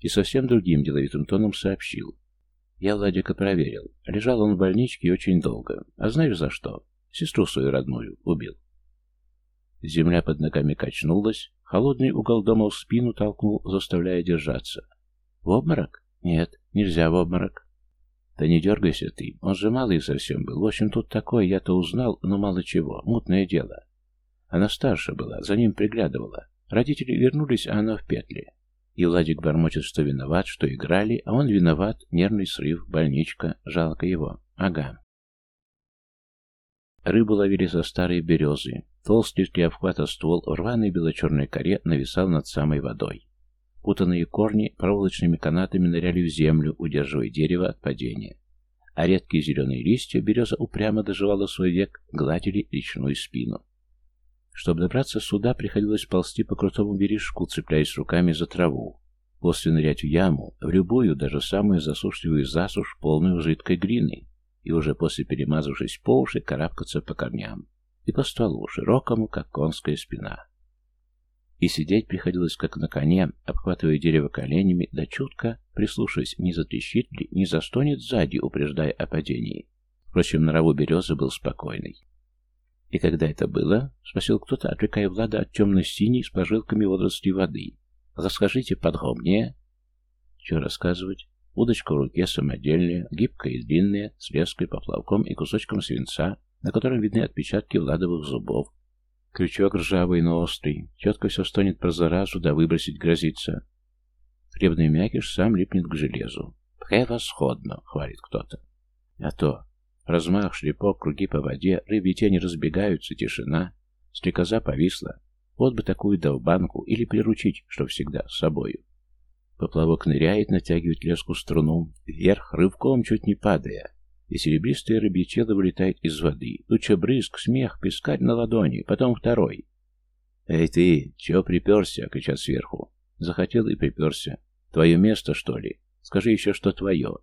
и совсем другим деловитым тоном сообщил. Я Владика проверил. Лежал он в больничке очень долго. А знаешь за что? Сестру свою родную убил. Земля под ногами качнулась, холодный угол дома в спину толкнул, заставляя держаться. В обморок? Нет, нельзя в обморок. Да не дергайся ты, он же малый совсем был. В общем, тут такое, я-то узнал, но мало чего, мутное дело. Она старше была, за ним приглядывала. Родители вернулись, а она в петле. И Владик бормочет, что виноват, что играли, а он виноват, нервный срыв, больничка, жалко его. Ага. Рыбу ловили за старые березы. Толстый для обхвата ствол в рваной бело-черной коре нависал над самой водой. Путанные корни проволочными канатами ныряли в землю, удерживая дерево от падения. А редкие зеленые листья береза упрямо доживала свой век, гладили речную спину. Чтобы добраться сюда, приходилось ползти по крутому бережку, цепляясь руками за траву. После нырять в яму, в любую, даже самую засушливую засушь, полную жидкой глины, и уже после перемазавшись по уши, карабкаться по корням и по стволу, широкому, как конская спина. И сидеть приходилось как на коне, обхватывая дерево коленями, да чутко, прислушиваясь, не затрещит ли, не застонет сзади, упреждая о падении. Впрочем, норову березы был спокойный. «И когда это было?» — спросил кто-то, отвлекая Влада от темно-синей с прожилками водорослей воды. «Расскажите подробнее». «Что рассказывать?» Удочка в руке самодельная, гибкая и длинная, с леской, поплавком и кусочком свинца, на котором видны отпечатки владовых зубов. Крючок ржавый, но острый. Четко все стонет про заразу, да выбросить грозится. Хлебный мякиш сам липнет к железу. «Превосходно!» — хвалит кто-то. А то Размах, шлепок, круги по воде, рыбьи тени разбегаются, тишина. Стрекоза повисла. Вот бы такую долбанку или приручить, что всегда, с собою. Поплавок ныряет, натягивает леску струну, вверх, рывком, чуть не падая. И серебристое рыбье тело вылетает из воды. Туча брызг, смех, пескарь на ладони, потом второй. «Эй ты, чего приперся?» — кричат сверху. Захотел и приперся. «Твое место, что ли? Скажи еще, что твое.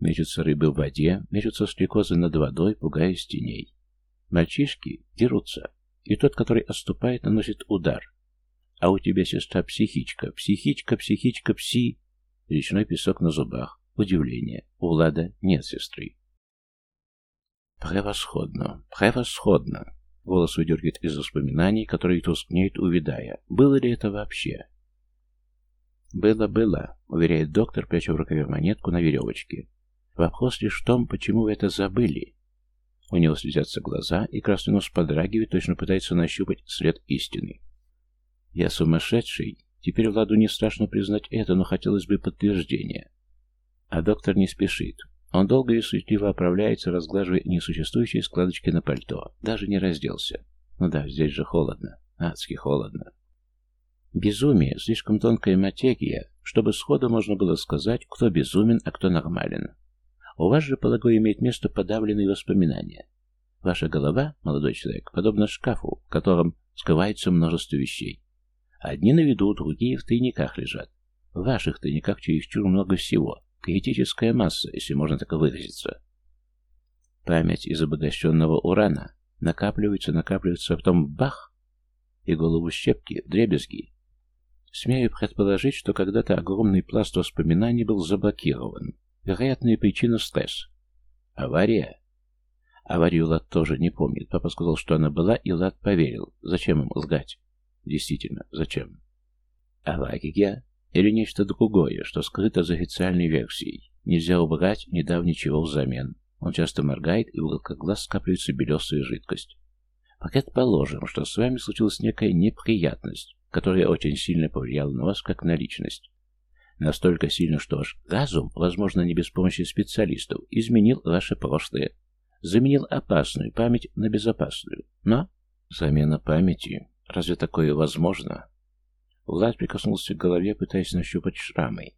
Мечутся рыбы в воде, мечутся стрекозы над водой, пугаясь теней. Мальчишки дерутся, и тот, который отступает, наносит удар. А у тебя сестра психичка, психичка, психичка, пси. Речной песок на зубах. Удивление. У Влада нет сестры. Превосходно, превосходно. Голос выдергивает из воспоминаний, которые тускнеют, увядая. Было ли это вообще? «Было, было», — уверяет доктор, пряча в рукаве монетку на веревочке. Вопрос лишь в том, почему вы это забыли. У него слезятся глаза, и красный нос подрагивает, точно пытается нащупать след истины. Я сумасшедший. Теперь Владу не страшно признать это, но хотелось бы подтверждения. А доктор не спешит. Он долго и суетливо оправляется, разглаживая несуществующие складочки на пальто. Даже не разделся. Ну да, здесь же холодно. Адски холодно. Безумие — слишком тонкая материя, чтобы сходу можно было сказать, кто безумен, а кто нормален. У вас же, полагаю, имеет место подавленные воспоминания. Ваша голова, молодой человек, подобна шкафу, в котором скрывается множество вещей. Одни на виду, другие в тайниках лежат. В ваших тайниках чересчур много всего. Критическая масса, если можно так выразиться. Память из обогащенного урана накапливается, накапливается, а потом бах! И голову щепки, дребезги. Смею предположить, что когда-то огромный пласт воспоминаний был заблокирован, Вероятная причина – стресс. Авария? Аварию Лад тоже не помнит. Папа сказал, что она была, и Лад поверил. Зачем им лгать? Действительно, зачем? Авария? Или нечто другое, что скрыто за официальной версией? Нельзя убрать, не дав ничего взамен. Он часто моргает, и в уголках глаз скапливается белесая жидкость. Предположим, что с вами случилась некая неприятность, которая очень сильно повлияла на вас как на личность. Настолько сильно, что ваш разум, возможно, не без помощи специалистов, изменил ваше прошлое. Заменил опасную память на безопасную. Но замена памяти... Разве такое возможно? Влад прикоснулся к голове, пытаясь нащупать шрамы.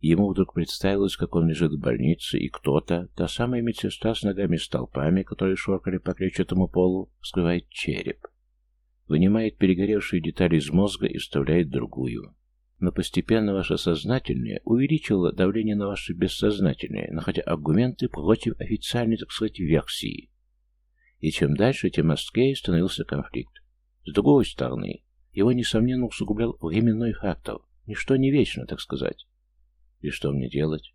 Ему вдруг представилось, как он лежит в больнице, и кто-то, та самая медсестра с ногами столпами, которые шоркали по клетчатому полу, вскрывает череп. Вынимает перегоревшие детали из мозга и вставляет другую. Но постепенно ваше сознательное увеличило давление на ваше бессознательное, находя аргументы против официальной, так сказать, версии. И чем дальше, тем острее становился конфликт. С другой стороны, его, несомненно, усугублял временной фактор. Ничто не вечно, так сказать. И что мне делать?